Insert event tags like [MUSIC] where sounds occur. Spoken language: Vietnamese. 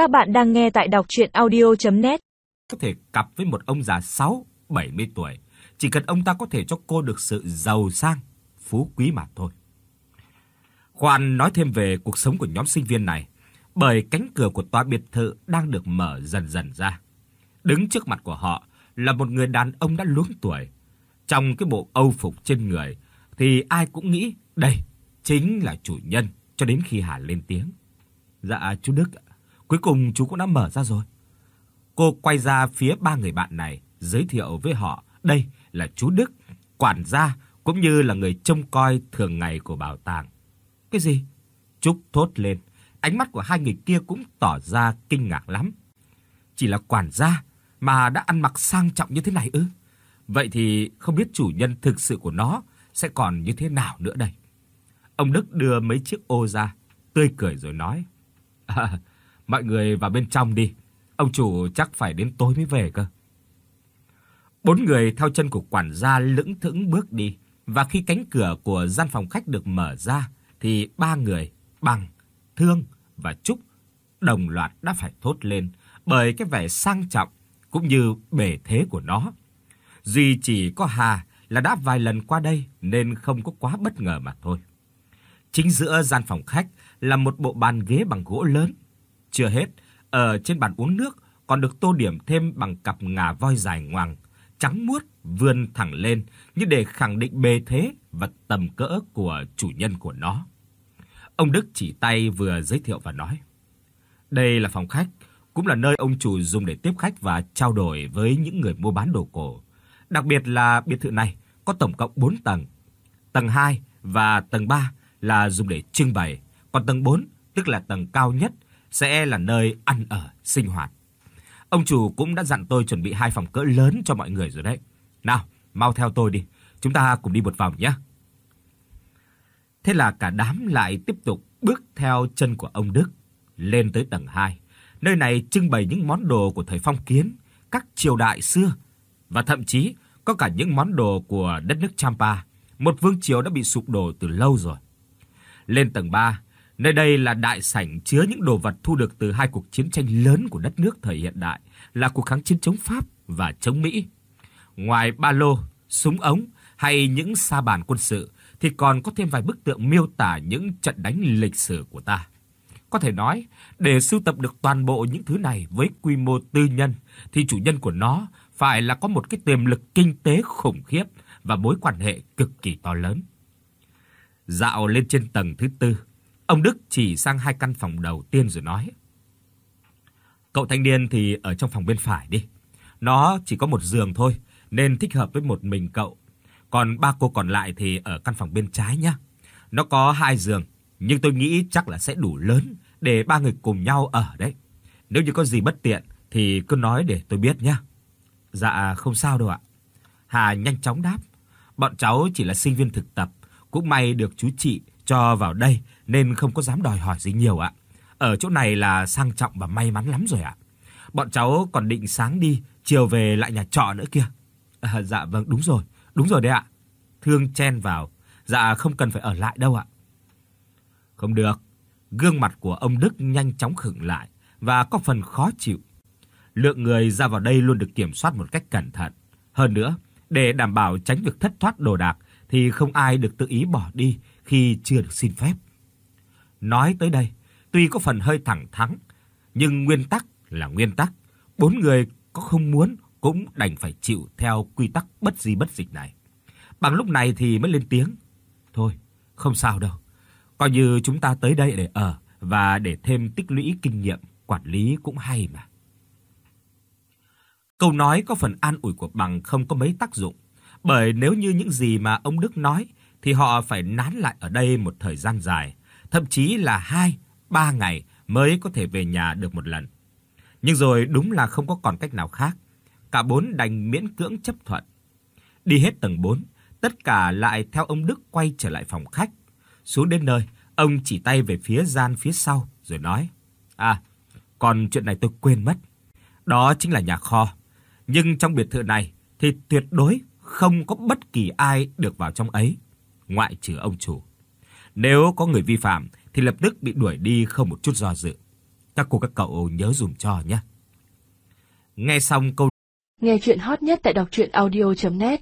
Các bạn đang nghe tại đọc audio net Có thể cặp với một ông già 6, 70 tuổi, chỉ cần ông ta có thể cho cô được sự giàu sang, phú quý mà thôi. Khoan nói thêm về cuộc sống của nhóm sinh viên này, bởi cánh cửa của tòa biệt thự đang được mở dần dần ra. Đứng trước mặt của họ là một người đàn ông đã luống tuổi. Trong cái bộ âu phục trên người thì ai cũng nghĩ đây chính là chủ nhân cho đến khi Hà lên tiếng. Dạ chú Đức, cuối cùng chú cũng đã mở ra rồi. Cô quay ra phía ba người bạn này, giới thiệu với họ, đây là chú Đức, quản gia cũng như là người trông coi thường ngày của bảo tàng. Cái gì? Trúc thốt lên, ánh mắt của hai người kia cũng tỏ ra kinh ngạc lắm. Chỉ là quản gia mà đã ăn mặc sang trọng như thế này ư? Vậy thì không biết chủ nhân thực sự của nó sẽ còn như thế nào nữa đây. Ông Đức đưa mấy chiếc ô ra, tươi cười rồi nói: [LAUGHS] à, "Mọi người vào bên trong đi, ông chủ chắc phải đến tối mới về cơ." Bốn người theo chân của quản gia lững thững bước đi, và khi cánh cửa của gian phòng khách được mở ra thì ba người, Bằng, Thương và Trúc đồng loạt đã phải thốt lên bởi cái vẻ sang trọng cũng như bề thế của nó. Duy chỉ có Hà là đã vài lần qua đây nên không có quá bất ngờ mà thôi. Chính giữa gian phòng khách là một bộ bàn ghế bằng gỗ lớn. Chưa hết, ở trên bàn uống nước còn được tô điểm thêm bằng cặp ngà voi dài ngoằng, trắng muốt vươn thẳng lên như để khẳng định bề thế và tầm cỡ của chủ nhân của nó. Ông Đức chỉ tay vừa giới thiệu và nói: "Đây là phòng khách, cũng là nơi ông chủ dùng để tiếp khách và trao đổi với những người mua bán đồ cổ. Đặc biệt là biệt thự này có tổng cộng 4 tầng. Tầng 2 và tầng 3 là dùng để trưng bày, còn tầng 4, tức là tầng cao nhất, sẽ là nơi ăn ở, sinh hoạt. Ông chủ cũng đã dặn tôi chuẩn bị hai phòng cỡ lớn cho mọi người rồi đấy. Nào, mau theo tôi đi, chúng ta cùng đi một vòng nhé. Thế là cả đám lại tiếp tục bước theo chân của ông Đức lên tới tầng 2. Nơi này trưng bày những món đồ của thời phong kiến, các triều đại xưa và thậm chí có cả những món đồ của đất nước Champa, một vương triều đã bị sụp đổ từ lâu rồi. Lên tầng 3, nơi đây là đại sảnh chứa những đồ vật thu được từ hai cuộc chiến tranh lớn của đất nước thời hiện đại, là cuộc kháng chiến chống Pháp và chống Mỹ. Ngoài ba lô, súng ống hay những sa bàn quân sự thì còn có thêm vài bức tượng miêu tả những trận đánh lịch sử của ta. Có thể nói, để sưu tập được toàn bộ những thứ này với quy mô tư nhân thì chủ nhân của nó phải là có một cái tiềm lực kinh tế khủng khiếp và mối quan hệ cực kỳ to lớn. Dạo lên trên tầng thứ tư, ông Đức chỉ sang hai căn phòng đầu tiên rồi nói: "Cậu thanh niên thì ở trong phòng bên phải đi. Nó chỉ có một giường thôi nên thích hợp với một mình cậu. Còn ba cô còn lại thì ở căn phòng bên trái nhé. Nó có hai giường, nhưng tôi nghĩ chắc là sẽ đủ lớn để ba người cùng nhau ở đấy. Nếu như có gì bất tiện thì cứ nói để tôi biết nhé." Dạ không sao đâu ạ. Hà nhanh chóng đáp. Bọn cháu chỉ là sinh viên thực tập, cũng may được chú chị cho vào đây nên không có dám đòi hỏi gì nhiều ạ. Ở chỗ này là sang trọng và may mắn lắm rồi ạ. Bọn cháu còn định sáng đi, chiều về lại nhà trọ nữa kia. À, dạ vâng, đúng rồi, đúng rồi đấy ạ. Thương chen vào. Dạ không cần phải ở lại đâu ạ. Không được. Gương mặt của ông Đức nhanh chóng khựng lại và có phần khó chịu. Lượng người ra vào đây luôn được kiểm soát một cách cẩn thận. Hơn nữa, để đảm bảo tránh việc thất thoát đồ đạc thì không ai được tự ý bỏ đi khi chưa được xin phép. Nói tới đây, tuy có phần hơi thẳng thắn, nhưng nguyên tắc là nguyên tắc, bốn người có không muốn cũng đành phải chịu theo quy tắc bất di bất dịch này. Bằng lúc này thì mới lên tiếng, "Thôi, không sao đâu. Coi như chúng ta tới đây để ở và để thêm tích lũy kinh nghiệm quản lý cũng hay mà." Câu nói có phần an ủi của bằng không có mấy tác dụng, bởi nếu như những gì mà ông Đức nói thì họ phải nán lại ở đây một thời gian dài, thậm chí là 2, 3 ngày mới có thể về nhà được một lần. Nhưng rồi đúng là không có còn cách nào khác, cả bốn đành miễn cưỡng chấp thuận. Đi hết tầng 4, tất cả lại theo ông Đức quay trở lại phòng khách. Xuống đến nơi, ông chỉ tay về phía gian phía sau rồi nói: "À, còn chuyện này tôi quên mất. Đó chính là nhà kho. Nhưng trong biệt thự này thì tuyệt đối không có bất kỳ ai được vào trong ấy, ngoại trừ ông chủ. Nếu có người vi phạm thì lập tức bị đuổi đi không một chút do dự. Các cô các cậu nhớ dùm cho nhé. Nghe xong câu Nghe chuyện hot nhất tại đọc audio net